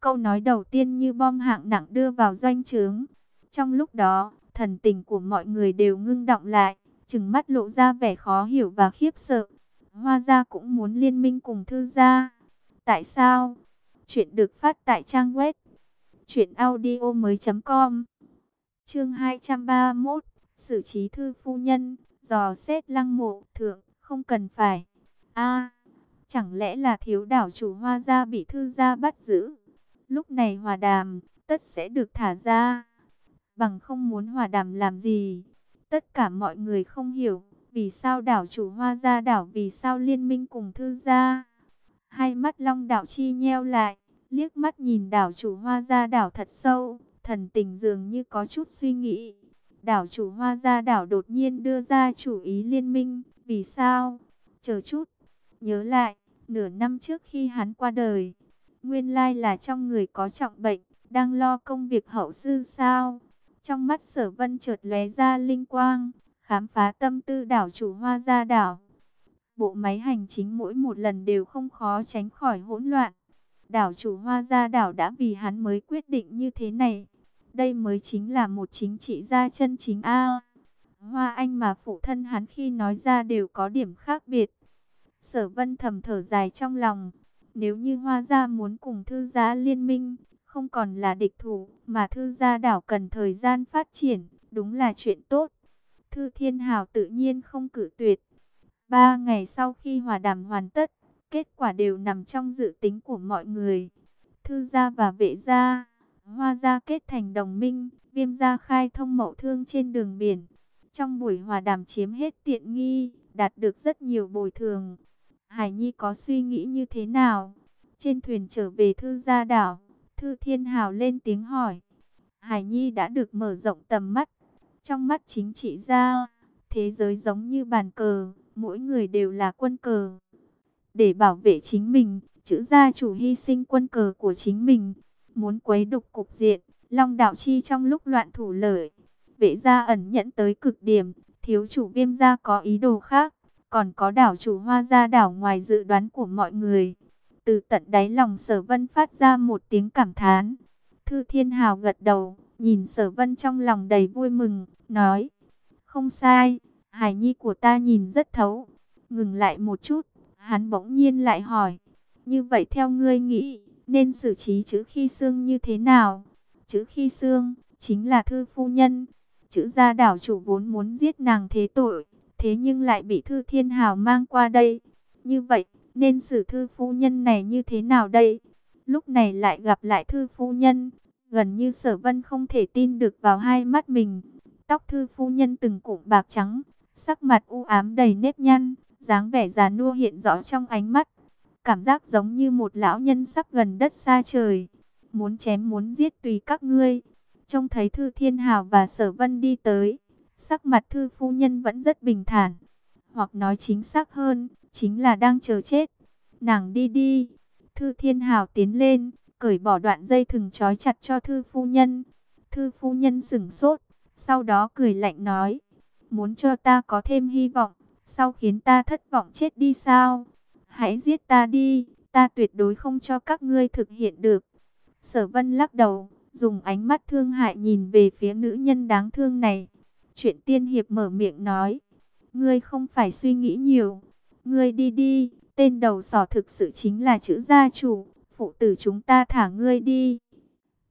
A: Câu nói đầu tiên như bom hạng nặng đưa vào doanh trướng. Trong lúc đó, thần tình của mọi người đều ngưng động lại, chừng mắt lộ ra vẻ khó hiểu và khiếp sợ. Hoa gia cũng muốn liên minh cùng thư gia. Tại sao? Chuyện được phát tại trang web truyệnaudiomoi.com. Chương 231, xử trí thư phu nhân, dò xét lăng mộ, thượng, không cần phải. A, chẳng lẽ là thiếu đảo chủ Hoa gia bị thư gia bắt giữ? Lúc này hòa đàm, tất sẽ được thả ra. Bằng không muốn hòa đàm làm gì? Tất cả mọi người không hiểu, vì sao đảo chủ hoa gia đảo vì sao liên minh cùng thư gia. Hai mắt long đảo chi nheo lại, liếc mắt nhìn đảo chủ hoa gia đảo thật sâu, thần tình dường như có chút suy nghĩ. Đảo chủ hoa gia đảo đột nhiên đưa ra chủ ý liên minh, vì sao? Chờ chút, nhớ lại, nửa năm trước khi hắn qua đời, Nguyên lai là trong người có trọng bệnh, đang lo công việc hậu sư sao? Trong mắt sở vân chợt lóe ra linh quang, khám phá tâm tư đảo chủ hoa gia đảo. Bộ máy hành chính mỗi một lần đều không khó tránh khỏi hỗn loạn. Đảo chủ hoa gia đảo đã vì hắn mới quyết định như thế này. Đây mới chính là một chính trị gia chân chính A. Hoa Anh mà phụ thân hắn khi nói ra đều có điểm khác biệt. Sở vân thầm thở dài trong lòng. Nếu như Hoa Gia muốn cùng Thư Gia liên minh, không còn là địch thủ, mà Thư Gia đảo cần thời gian phát triển, đúng là chuyện tốt. Thư Thiên Hào tự nhiên không cử tuyệt. Ba ngày sau khi hòa đàm hoàn tất, kết quả đều nằm trong dự tính của mọi người. Thư Gia và Vệ Gia, Hoa Gia kết thành đồng minh, Viêm Gia khai thông mậu thương trên đường biển. Trong buổi hòa đàm chiếm hết tiện nghi, đạt được rất nhiều bồi thường. Hải Nhi có suy nghĩ như thế nào? Trên thuyền trở về Thư Gia Đảo, Thư Thiên Hào lên tiếng hỏi. Hải Nhi đã được mở rộng tầm mắt. Trong mắt chính trị gia, thế giới giống như bàn cờ, mỗi người đều là quân cờ. Để bảo vệ chính mình, chữ gia chủ hy sinh quân cờ của chính mình, muốn quấy đục cục diện, Long Đạo Chi trong lúc loạn thủ lợi. Vệ gia ẩn nhẫn tới cực điểm, thiếu chủ viêm gia có ý đồ khác, còn có đảo chủ hoa gia đảo ngoài dự đoán của mọi người. Từ tận đáy lòng sở vân phát ra một tiếng cảm thán. Thư Thiên Hào gật đầu, nhìn sở vân trong lòng đầy vui mừng, nói. Không sai, hải nhi của ta nhìn rất thấu. Ngừng lại một chút, hắn bỗng nhiên lại hỏi. Như vậy theo ngươi nghĩ, nên xử trí chữ khi xương như thế nào? Chữ khi xương, chính là thư phu nhân. Chữ gia đảo chủ vốn muốn giết nàng thế tội, thế nhưng lại bị thư thiên hào mang qua đây. Như vậy, nên xử thư phu nhân này như thế nào đây? Lúc này lại gặp lại thư phu nhân, gần như sở vân không thể tin được vào hai mắt mình. Tóc thư phu nhân từng cụm bạc trắng, sắc mặt u ám đầy nếp nhăn, dáng vẻ già nua hiện rõ trong ánh mắt. Cảm giác giống như một lão nhân sắp gần đất xa trời. Muốn chém muốn giết tùy các ngươi. Trông thấy Thư Thiên Hào và Sở Vân đi tới. Sắc mặt Thư Phu Nhân vẫn rất bình thản. Hoặc nói chính xác hơn, chính là đang chờ chết. Nàng đi đi. Thư Thiên Hào tiến lên, cởi bỏ đoạn dây thừng trói chặt cho Thư Phu Nhân. Thư Phu Nhân sửng sốt, sau đó cười lạnh nói. Muốn cho ta có thêm hy vọng, sau khiến ta thất vọng chết đi sao? Hãy giết ta đi, ta tuyệt đối không cho các ngươi thực hiện được. Sở vân lắc đầu, dùng ánh mắt thương hại nhìn về phía nữ nhân đáng thương này. Chuyện tiên hiệp mở miệng nói, ngươi không phải suy nghĩ nhiều, ngươi đi đi, tên đầu sỏ thực sự chính là chữ gia chủ, phụ tử chúng ta thả ngươi đi.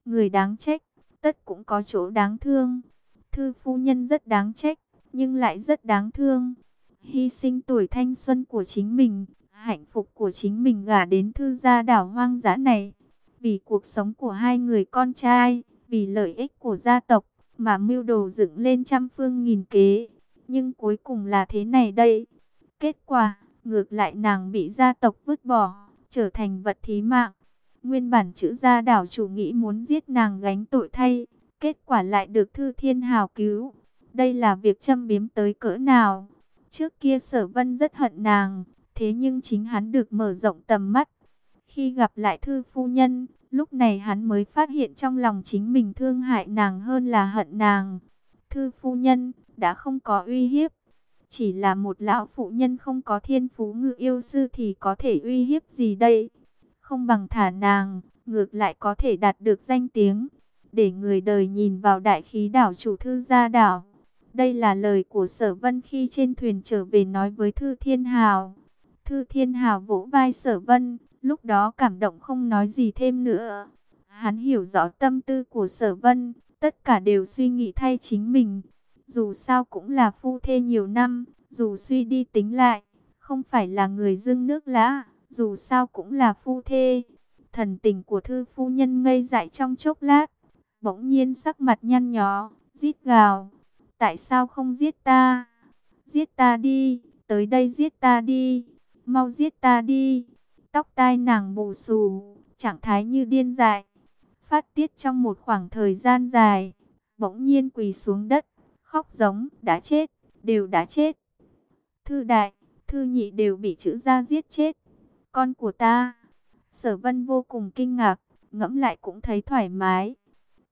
A: Người đáng trách, tất cũng có chỗ đáng thương. Thư phu nhân rất đáng trách, nhưng lại rất đáng thương. Hy sinh tuổi thanh xuân của chính mình, hạnh phúc của chính mình gả đến thư gia đảo hoang dã này. Vì cuộc sống của hai người con trai, vì lợi ích của gia tộc, mà mưu đồ dựng lên trăm phương nghìn kế. Nhưng cuối cùng là thế này đây. Kết quả, ngược lại nàng bị gia tộc vứt bỏ, trở thành vật thí mạng. Nguyên bản chữ gia đảo chủ nghĩ muốn giết nàng gánh tội thay, kết quả lại được Thư Thiên Hào cứu. Đây là việc châm biếm tới cỡ nào? Trước kia sở vân rất hận nàng, Thế nhưng chính hắn được mở rộng tầm mắt. Khi gặp lại thư phu nhân, lúc này hắn mới phát hiện trong lòng chính mình thương hại nàng hơn là hận nàng. Thư phu nhân đã không có uy hiếp. Chỉ là một lão phụ nhân không có thiên phú ngự yêu sư thì có thể uy hiếp gì đây? Không bằng thả nàng, ngược lại có thể đạt được danh tiếng. Để người đời nhìn vào đại khí đảo chủ thư gia đảo. Đây là lời của sở vân khi trên thuyền trở về nói với thư thiên hào. Thư Thiên Hào vỗ vai sở vân, lúc đó cảm động không nói gì thêm nữa. Hắn hiểu rõ tâm tư của sở vân, tất cả đều suy nghĩ thay chính mình. Dù sao cũng là phu thê nhiều năm, dù suy đi tính lại, không phải là người dưng nước lã, dù sao cũng là phu thê. Thần tình của thư phu nhân ngây dại trong chốc lát, bỗng nhiên sắc mặt nhăn nhó, rít gào. Tại sao không giết ta? Giết ta đi, tới đây giết ta đi mau giết ta đi. Tóc tai nàng bù xù, trạng thái như điên dại. Phát tiết trong một khoảng thời gian dài, bỗng nhiên quỳ xuống đất, khóc giống, đã chết, đều đã chết. Thư đại, thư nhị đều bị chữ gia giết chết. Con của ta, sở vân vô cùng kinh ngạc, ngẫm lại cũng thấy thoải mái.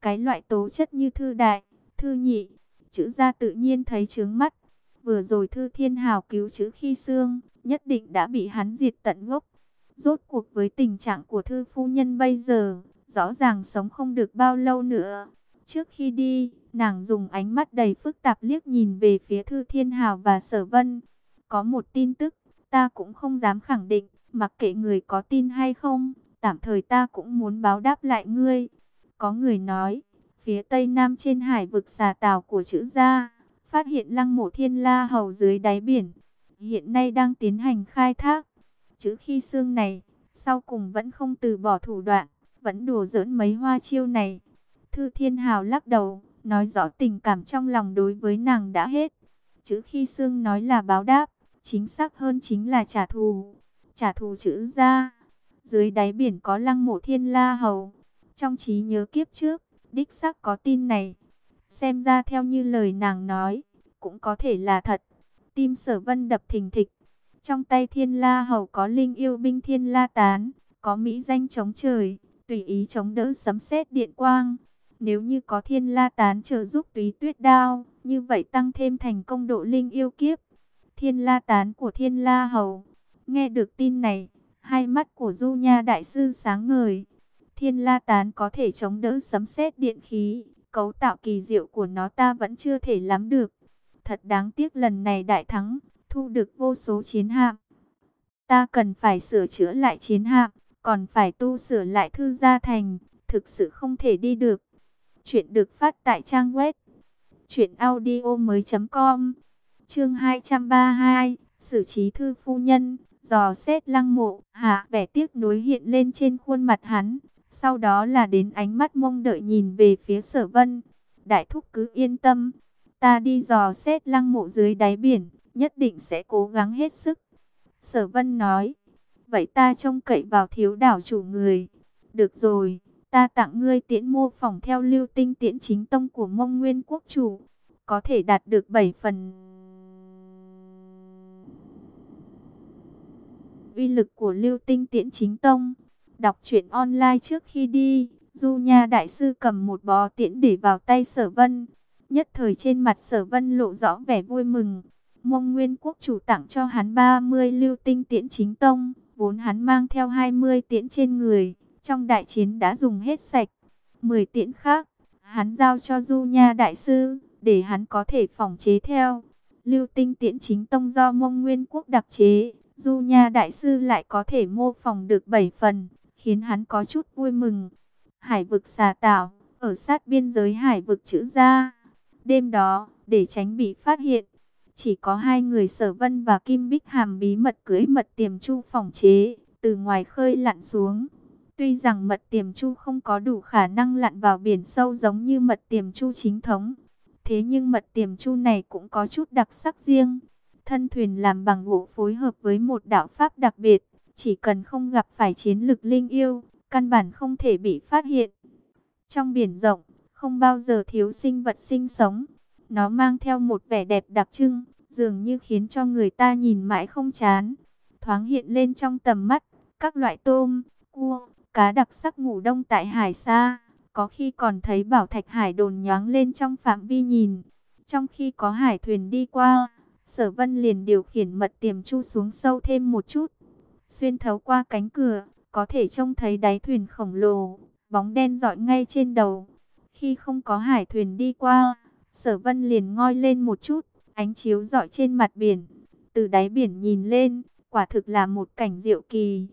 A: Cái loại tố chất như thư đại, thư nhị, chữ gia tự nhiên thấy trướng mắt. Vừa rồi thư thiên hào cứu chữ khi xương, nhất định đã bị hắn diệt tận gốc. Rốt cuộc với tình trạng của thư phu nhân bây giờ, rõ ràng sống không được bao lâu nữa. Trước khi đi, nàng dùng ánh mắt đầy phức tạp liếc nhìn về phía thư thiên hào và sở vân. Có một tin tức, ta cũng không dám khẳng định, mặc kệ người có tin hay không, tạm thời ta cũng muốn báo đáp lại ngươi. Có người nói, phía tây nam trên hải vực xà tàu của chữ gia, phát hiện lăng mộ thiên la hầu dưới đáy biển hiện nay đang tiến hành khai thác. Chữ khi xương này, sau cùng vẫn không từ bỏ thủ đoạn, vẫn đùa giỡn mấy hoa chiêu này. Thư Thiên Hào lắc đầu, nói rõ tình cảm trong lòng đối với nàng đã hết. Chữ khi xương nói là báo đáp, chính xác hơn chính là trả thù. Trả thù chữ ra, dưới đáy biển có lăng mộ thiên la hầu. Trong trí nhớ kiếp trước, đích xác có tin này. Xem ra theo như lời nàng nói, cũng có thể là thật. Tim sở vân đập thình thịch. Trong tay thiên la hầu có linh yêu binh thiên la tán, có mỹ danh chống trời, tùy ý chống đỡ sấm sét điện quang. Nếu như có thiên la tán trợ giúp túy tuyết đao, như vậy tăng thêm thành công độ linh yêu kiếp. Thiên la tán của thiên la hầu. Nghe được tin này, hai mắt của du nha đại sư sáng ngời. Thiên la tán có thể chống đỡ sấm sét điện khí, cấu tạo kỳ diệu của nó ta vẫn chưa thể lắm được. Thật đáng tiếc lần này đại thắng, thu được vô số chiến hạm. Ta cần phải sửa chữa lại chiến hạm, còn phải tu sửa lại thư gia thành, thực sự không thể đi được. Chuyện được phát tại trang web truyệnaudiomoi.com. Chương 232, xử trí thư phu nhân, dò xét lăng mộ, hạ vẻ tiếc nuối hiện lên trên khuôn mặt hắn. Sau đó là đến ánh mắt mong đợi nhìn về phía sở vân. Đại thúc cứ yên tâm, ta đi dò xét lăng mộ dưới đáy biển, nhất định sẽ cố gắng hết sức. Sở vân nói, vậy ta trông cậy vào thiếu đảo chủ người. Được rồi, ta tặng ngươi tiễn mô phỏng theo lưu tinh tiễn chính tông của mông nguyên quốc chủ. Có thể đạt được 7 phần. Uy lực của lưu tinh tiễn chính tông. Đọc truyện online trước khi đi, Du Nha Đại Sư cầm một bó tiễn để vào tay sở vân. Nhất thời trên mặt sở vân lộ rõ vẻ vui mừng. Mông Nguyên Quốc chủ tặng cho hắn 30 lưu tinh tiễn chính tông, vốn hắn mang theo 20 tiễn trên người, trong đại chiến đã dùng hết sạch. 10 tiễn khác, hắn giao cho Du Nha Đại Sư, để hắn có thể phòng chế theo. Lưu tinh tiễn chính tông do Mông Nguyên Quốc đặc chế, Du Nha Đại Sư lại có thể mô phỏng được 7 phần, khiến hắn có chút vui mừng. Hải vực xà tảo, ở sát biên giới hải vực chữ ra. Đêm đó, để tránh bị phát hiện, chỉ có hai người sở vân và Kim Bích Hàm bí mật cưới mật tiềm chu phòng chế, từ ngoài khơi lặn xuống. Tuy rằng mật tiềm chu không có đủ khả năng lặn vào biển sâu giống như mật tiềm chu chính thống. Thế nhưng mật tiềm chu này cũng có chút đặc sắc riêng. Thân thuyền làm bằng gỗ phối hợp với một đạo pháp đặc biệt. Chỉ cần không gặp phải chiến lực linh yêu, căn bản không thể bị phát hiện. Trong biển rộng, không bao giờ thiếu sinh vật sinh sống. Nó mang theo một vẻ đẹp đặc trưng, dường như khiến cho người ta nhìn mãi không chán. Thoáng hiện lên trong tầm mắt, các loại tôm, cua, cá đặc sắc ngủ đông tại hải xa. Có khi còn thấy bảo thạch hải đồn nhoáng lên trong phạm vi nhìn. Trong khi có hải thuyền đi qua, sở vân liền điều khiển mật tiềm chu xuống sâu thêm một chút. Xuyên thấu qua cánh cửa, có thể trông thấy đáy thuyền khổng lồ, bóng đen dọi ngay trên đầu. Khi không có hải thuyền đi qua, sở vân liền ngoi lên một chút, ánh chiếu dọi trên mặt biển. Từ đáy biển nhìn lên, quả thực là một cảnh diệu kỳ.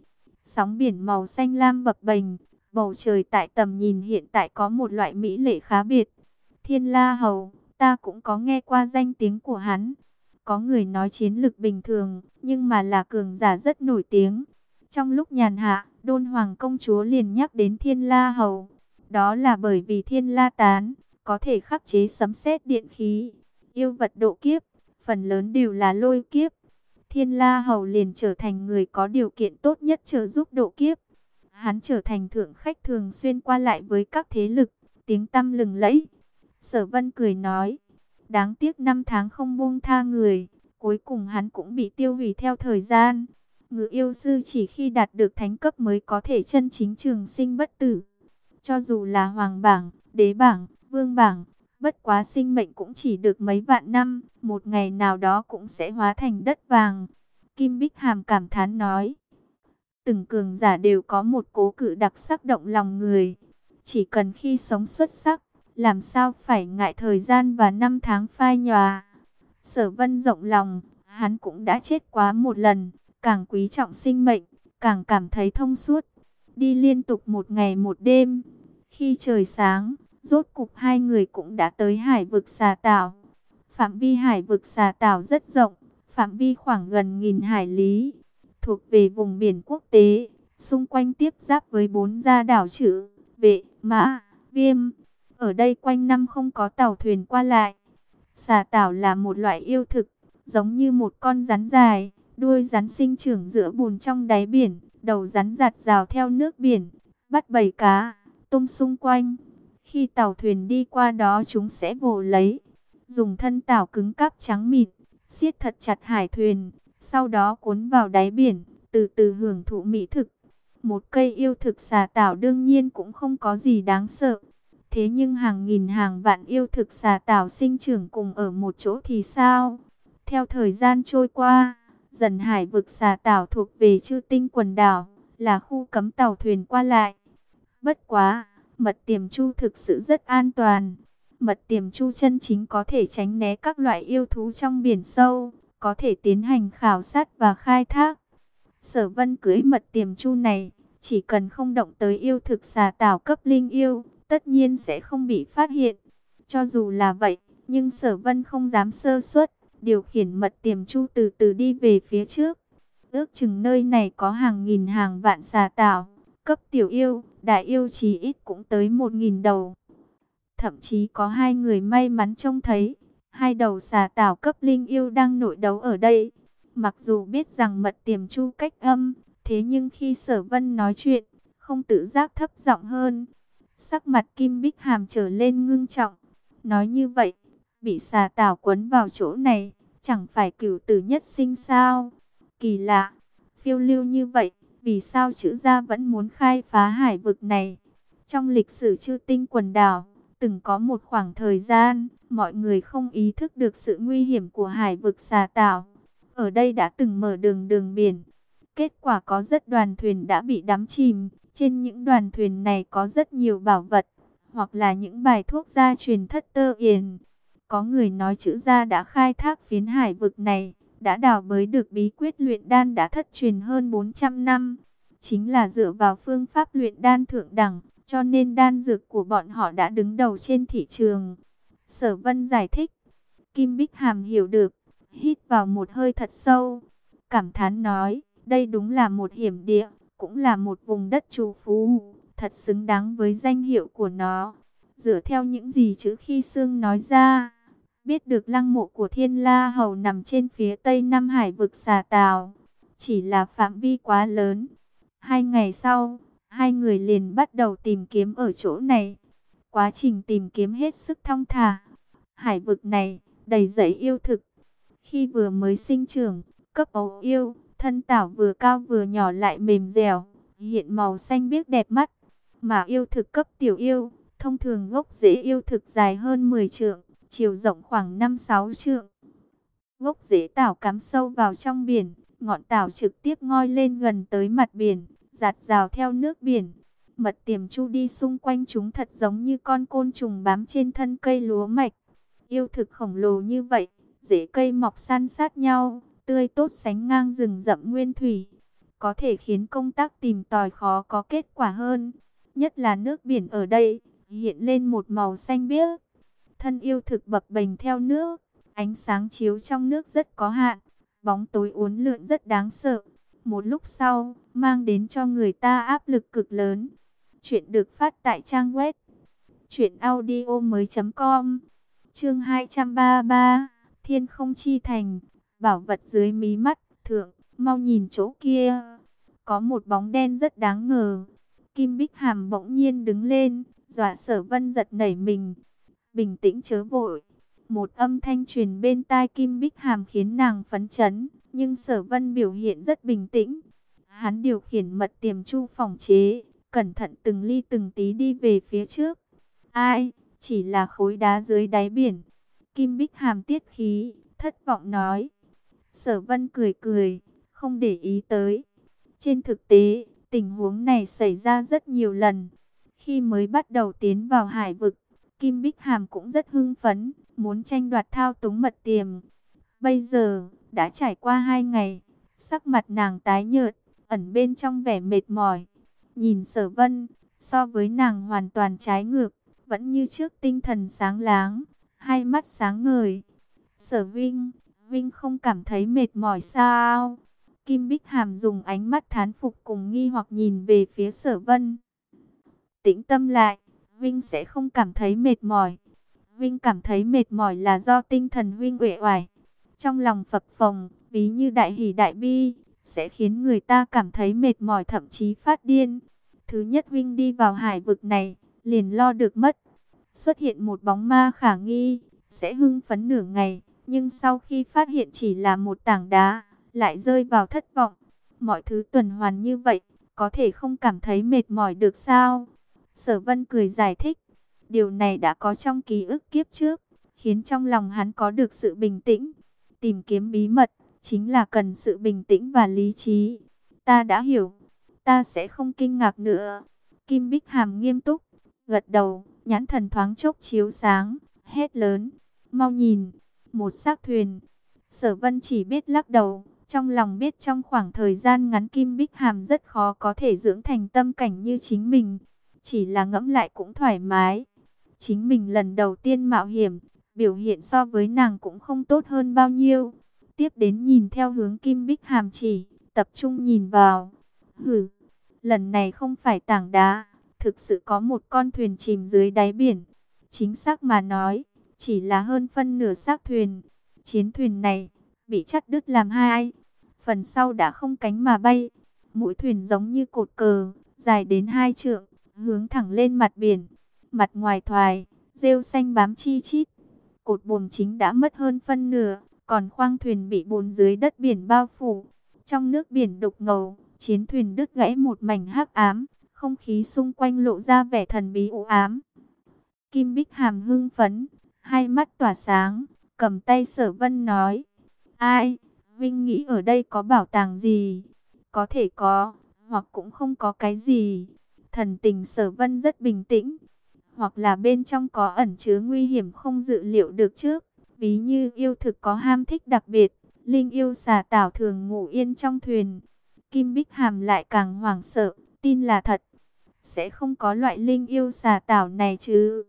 A: Sóng biển màu xanh lam bập bềnh, bầu trời tại tầm nhìn hiện tại có một loại mỹ lệ khá biệt. Thiên La Hầu, ta cũng có nghe qua danh tiếng của hắn. Có người nói chiến lực bình thường, nhưng mà là cường giả rất nổi tiếng. Trong lúc nhàn hạ, Đôn Hoàng công chúa liền nhắc đến Thiên La Hầu. Đó là bởi vì Thiên La Tán, có thể khắc chế sấm sét điện khí. Yêu vật độ kiếp, phần lớn đều là lôi kiếp. Thiên La Hầu liền trở thành người có điều kiện tốt nhất trợ giúp độ kiếp. Hắn trở thành thượng khách thường xuyên qua lại với các thế lực, tiếng tăm lừng lẫy. Sở Vân cười nói, đáng tiếc năm tháng không buông tha người, cuối cùng hắn cũng bị tiêu hủy theo thời gian. Ngự yêu sư chỉ khi đạt được thánh cấp mới có thể chân chính trường sinh bất tử. Cho dù là hoàng bảng, đế bảng, vương bảng, bất quá sinh mệnh cũng chỉ được mấy vạn năm, một ngày nào đó cũng sẽ hóa thành đất vàng. Kim Bích Hàm cảm thán nói. Từng cường giả đều có một cố cự đặc sắc động lòng người. Chỉ cần khi sống xuất sắc, làm sao phải ngại thời gian và năm tháng phai nhòa. Sở vân rộng lòng, hắn cũng đã chết quá một lần, càng quý trọng sinh mệnh, càng cảm thấy thông suốt. Đi liên tục một ngày một đêm. Khi trời sáng, rốt cục hai người cũng đã tới hải vực xà tảo. Phạm vi hải vực xà tảo rất rộng, phạm vi khoảng gần nghìn hải lý, thuộc về vùng biển quốc tế, xung quanh tiếp giáp với bốn gia đảo chữ, vệ, mã, viêm. Ở đây quanh năm không có tàu thuyền qua lại. Xà tảo là một loại yêu thực, giống như một con rắn dài, đuôi rắn sinh trưởng giữa bùn trong đáy biển, đầu rắn giặt rào theo nước biển, bắt bầy cá, tôm xung quanh. Khi tàu thuyền đi qua đó chúng sẽ vồ lấy, dùng thân tảo cứng cáp trắng mịn, siết thật chặt hải thuyền, sau đó cuốn vào đáy biển, từ từ hưởng thụ mỹ thực. Một cây yêu thực xà tảo đương nhiên cũng không có gì đáng sợ. Thế nhưng hàng nghìn hàng vạn yêu thực xà tảo sinh trưởng cùng ở một chỗ thì sao? Theo thời gian trôi qua, dần hải vực xà tảo thuộc về chư tinh quần đảo, là khu cấm tàu thuyền qua lại. Bất quá, mật tiềm chu thực sự rất an toàn. Mật tiềm chu chân chính có thể tránh né các loại yêu thú trong biển sâu, có thể tiến hành khảo sát và khai thác. Sở vân cưới mật tiềm chu này, chỉ cần không động tới yêu thực xà tảo cấp linh yêu, tất nhiên sẽ không bị phát hiện. Cho dù là vậy, nhưng sở vân không dám sơ suất, điều khiển mật tiềm chu từ từ đi về phía trước. Ước chừng nơi này có hàng nghìn hàng vạn xà tảo, cấp tiểu yêu, đại yêu chí ít cũng tới một nghìn đầu. Thậm chí có hai người may mắn trông thấy, hai đầu xà tảo cấp linh yêu đang nội đấu ở đây. Mặc dù biết rằng mật tiềm chu cách âm, thế nhưng khi sở vân nói chuyện, không tự giác thấp giọng hơn. Sắc mặt Kim Bích Hàm trở lên ngưng trọng. Nói như vậy, bị xà tảo quấn vào chỗ này, chẳng phải cửu tử nhất sinh sao? Kỳ lạ, phiêu lưu như vậy, vì sao chữ gia vẫn muốn khai phá hải vực này? Trong lịch sử chư tinh quần đảo, từng có một khoảng thời gian, mọi người không ý thức được sự nguy hiểm của hải vực xà tảo. Ở đây đã từng mở đường đường biển. Kết quả có rất đoàn thuyền đã bị đắm chìm. Trên những đoàn thuyền này có rất nhiều bảo vật, hoặc là những bài thuốc gia truyền thất tơ yền. Có người nói chữ gia đã khai thác phiến hải vực này, đã đào bới được bí quyết luyện đan đã thất truyền hơn 400 năm. Chính là dựa vào phương pháp luyện đan thượng đẳng, cho nên đan dược của bọn họ đã đứng đầu trên thị trường. Sở Vân giải thích, Kim Bích Hàm hiểu được, hít vào một hơi thật sâu, cảm thán nói, đây đúng là một hiểm địa, cũng là một vùng đất trù phú, thật xứng đáng với danh hiệu của nó. Dựa theo những gì chữ khi xương nói ra, biết được lăng mộ của Thiên La Hầu nằm trên phía tây Nam Hải vực xà tào, chỉ là phạm vi quá lớn. Hai ngày sau, hai người liền bắt đầu tìm kiếm ở chỗ này. Quá trình tìm kiếm hết sức thong thả. Hải vực này, đầy dẫy yêu thực. Khi vừa mới sinh trưởng, cấp ấu yêu, thân tảo vừa cao vừa nhỏ lại mềm dẻo, hiện màu xanh biếc đẹp mắt. Mà yêu thực cấp tiểu yêu, thông thường gốc rễ yêu thực dài hơn 10 trượng, chiều rộng khoảng 5-6 trượng. Gốc rễ tảo cắm sâu vào trong biển, ngọn tảo trực tiếp ngoi lên gần tới mặt biển, giạt rào theo nước biển. Mật tiềm chu đi xung quanh chúng thật giống như con côn trùng bám trên thân cây lúa mạch. Yêu thực khổng lồ như vậy, rễ cây mọc san sát nhau, tươi tốt sánh ngang rừng rậm nguyên thủy. Có thể khiến công tác tìm tòi khó có kết quả hơn. Nhất là nước biển ở đây, hiện lên một màu xanh biếc. Thân yêu thực bập bềnh theo nước, ánh sáng chiếu trong nước rất có hạn, bóng tối uốn lượn rất đáng sợ. Một lúc sau, mang đến cho người ta áp lực cực lớn. Chuyện được phát tại trang web truyệnaudiomoi.com. Chương 233, Thiên không chi thành, bảo vật dưới mí mắt, thượng, mau nhìn chỗ kia. Có một bóng đen rất đáng ngờ. Kim Bích Hàm bỗng nhiên đứng lên, dọa sở vân giật nảy mình. Bình tĩnh chớ vội. Một âm thanh truyền bên tai Kim Bích Hàm khiến nàng phấn chấn, nhưng sở vân biểu hiện rất bình tĩnh. Hắn điều khiển mật tiềm chu phòng chế, cẩn thận từng ly từng tí đi về phía trước. Ai, chỉ là khối đá dưới đáy biển. Kim Bích Hàm tiết khí, thất vọng nói. Sở vân cười cười, không để ý tới. Trên thực tế, tình huống này xảy ra rất nhiều lần. Khi mới bắt đầu tiến vào hải vực, Kim Bích Hàm cũng rất hưng phấn, muốn tranh đoạt thao túng mật tiềm. Bây giờ, đã trải qua hai ngày, sắc mặt nàng tái nhợt, ẩn bên trong vẻ mệt mỏi. Nhìn sở vân, so với nàng hoàn toàn trái ngược, vẫn như trước tinh thần sáng láng, hai mắt sáng ngời. Sở Vinh, Huynh không cảm thấy mệt mỏi sao? Kim Bích Hàm dùng ánh mắt thán phục cùng nghi hoặc nhìn về phía sở vân. Tĩnh tâm lại, Huynh sẽ không cảm thấy mệt mỏi. Huynh cảm thấy mệt mỏi là do tinh thần Huynh uể oải. trong lòng phập phồng, ví như đại hỷ đại bi, sẽ khiến người ta cảm thấy mệt mỏi thậm chí phát điên. Thứ nhất huynh đi vào hải vực này, liền lo được mất. Xuất hiện một bóng ma khả nghi, sẽ hưng phấn nửa ngày, nhưng sau khi phát hiện chỉ là một tảng đá, lại rơi vào thất vọng. Mọi thứ tuần hoàn như vậy, có thể không cảm thấy mệt mỏi được sao? Sở Vân cười giải thích, điều này đã có trong ký ức kiếp trước, khiến trong lòng hắn có được sự bình tĩnh. Tìm kiếm bí mật, chính là cần sự bình tĩnh và lý trí. Ta đã hiểu, ta sẽ không kinh ngạc nữa. Kim Bích Hàm nghiêm túc, gật đầu, nhãn thần thoáng chốc chiếu sáng, hét lớn, mau nhìn, một xác thuyền. Sở Vân chỉ biết lắc đầu, trong lòng biết trong khoảng thời gian ngắn Kim Bích Hàm rất khó có thể dưỡng thành tâm cảnh như chính mình. Chỉ là ngẫm lại cũng thoải mái. Chính mình lần đầu tiên mạo hiểm, biểu hiện so với nàng cũng không tốt hơn bao nhiêu. Tiếp đến nhìn theo hướng Kim Bích Hàm chỉ, tập trung nhìn vào. Hử, lần này không phải tảng đá, thực sự có một con thuyền chìm dưới đáy biển. Chính xác mà nói, chỉ là hơn phân nửa xác thuyền. Chiến thuyền này bị chặt đứt làm hai, phần sau đã không cánh mà bay. Mũi thuyền giống như cột cờ, dài đến hai trượng, hướng thẳng lên mặt biển. Mặt ngoài thoài, rêu xanh bám chi chít. Cột buồm chính đã mất hơn phân nửa, còn khoang thuyền bị bồn dưới đất biển bao phủ. Trong nước biển đục ngầu, chiến thuyền đứt gãy một mảnh hắc ám, không khí xung quanh lộ ra vẻ thần bí u ám. Kim Bích Hàm hưng phấn, hai mắt tỏa sáng, cầm tay sở vân nói. Ai, Vinh nghĩ ở đây có bảo tàng gì? Có thể có, hoặc cũng không có cái gì. Thần tình sở vân rất bình tĩnh. Hoặc là bên trong có ẩn chứa nguy hiểm không dự liệu được trước. Ví như yêu thực có ham thích đặc biệt. Linh yêu xà tảo thường ngủ yên trong thuyền. Kim Bích Hàm lại càng hoảng sợ, tin là thật. Sẽ không có loại linh yêu xà tảo này chứ.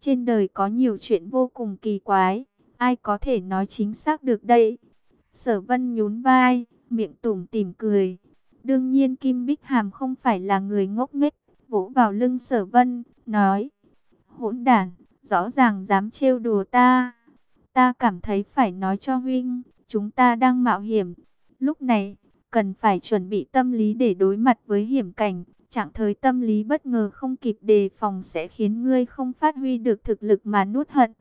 A: Trên đời có nhiều chuyện vô cùng kỳ quái. Ai có thể nói chính xác được đây? Sở vân nhún vai, miệng tủm tỉm cười. Đương nhiên Kim Bích Hàm không phải là người ngốc nghếch, vỗ vào lưng sở vân, nói. Hỗn đản, rõ ràng dám trêu đùa ta. Ta cảm thấy phải nói cho huynh, chúng ta đang mạo hiểm. Lúc này, cần phải chuẩn bị tâm lý để đối mặt với hiểm cảnh. Trạng thời tâm lý bất ngờ không kịp đề phòng sẽ khiến ngươi không phát huy được thực lực mà nuốt hận.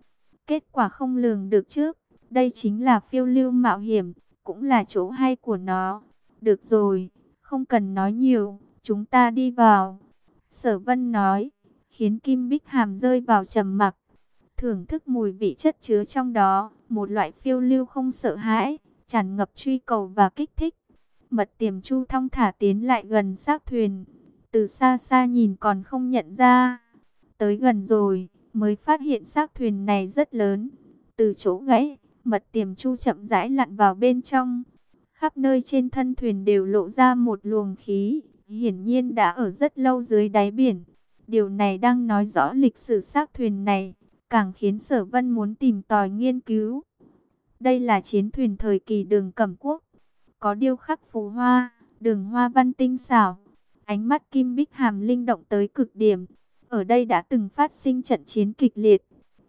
A: Kết quả không lường được trước. Đây chính là phiêu lưu mạo hiểm, cũng là chỗ hay của nó. Được rồi, không cần nói nhiều, chúng ta đi vào. Sở Vân nói, khiến Kim Bích Hàm rơi vào trầm mặc. Thưởng thức mùi vị chất chứa trong đó, một loại phiêu lưu không sợ hãi, tràn ngập truy cầu và kích thích. Mật tiềm chu thong thả tiến lại gần xác thuyền, từ xa xa nhìn còn không nhận ra. Tới gần rồi, mới phát hiện xác thuyền này rất lớn. Từ chỗ gãy, mật tiềm chu chậm rãi lặn vào bên trong. Khắp nơi trên thân thuyền đều lộ ra một luồng khí, hiển nhiên đã ở rất lâu dưới đáy biển. Điều này đang nói rõ lịch sử xác thuyền này, càng khiến sở vân muốn tìm tòi nghiên cứu. Đây là chiến thuyền thời kỳ đường cẩm quốc, có điêu khắc phù hoa, đường hoa văn tinh xảo. Ánh mắt kim bích hàm linh động tới cực điểm. Ở đây đã từng phát sinh trận chiến kịch liệt,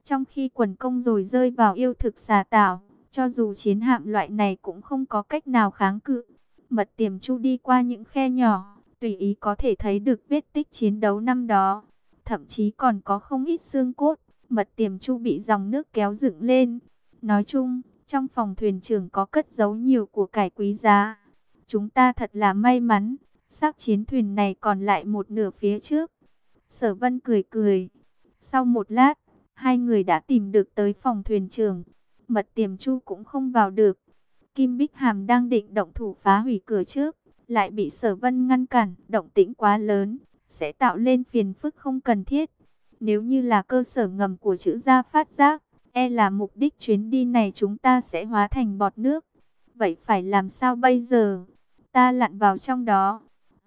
A: trong khi quần công rồi rơi vào yêu thực xà tảo, cho dù chiến hạm loại này cũng không có cách nào kháng cự. Mật tiềm chu đi qua những khe nhỏ, tùy ý có thể thấy được vết tích chiến đấu năm đó. Thậm chí còn có không ít xương cốt, mật tiềm chu bị dòng nước kéo dựng lên. Nói chung, trong phòng thuyền trưởng có cất giấu nhiều của cải quý giá. Chúng ta thật là may mắn, xác chiến thuyền này còn lại một nửa phía trước. Sở vân cười cười. Sau một lát, Hai người đã tìm được tới phòng thuyền trưởng. Mật tiềm chu cũng không vào được. Kim Bích Hàm đang định động thủ phá hủy cửa trước. Lại bị sở vân ngăn cản. Động tĩnh quá lớn. Sẽ tạo lên phiền phức không cần thiết. Nếu như là cơ sở ngầm của chữ gia phát giác. E là mục đích chuyến đi này chúng ta sẽ hóa thành bọt nước. Vậy phải làm sao bây giờ? Ta lặn vào trong đó.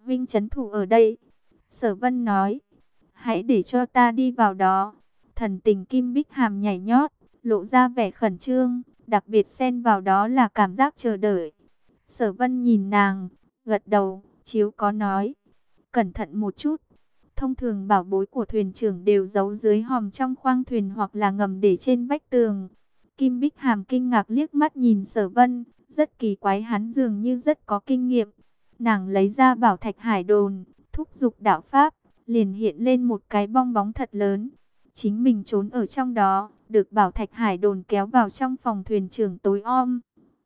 A: Vinh chấn thủ ở đây. Sở vân nói. Hãy để cho ta đi vào đó. Thần tình Kim Bích Hàm nhảy nhót, lộ ra vẻ khẩn trương, đặc biệt xen vào đó là cảm giác chờ đợi. Sở Vân nhìn nàng, gật đầu, chiếu có nói, cẩn thận một chút. Thông thường bảo bối của thuyền trưởng đều giấu dưới hòm trong khoang thuyền hoặc là ngầm để trên vách tường. Kim Bích Hàm kinh ngạc liếc mắt nhìn sở vân, rất kỳ quái hắn dường như rất có kinh nghiệm. Nàng lấy ra bảo thạch hải đồn, thúc giục đạo pháp, liền hiện lên một cái bong bóng thật lớn. Chính mình trốn ở trong đó, được bảo thạch hải đồn kéo vào trong phòng thuyền trưởng tối om.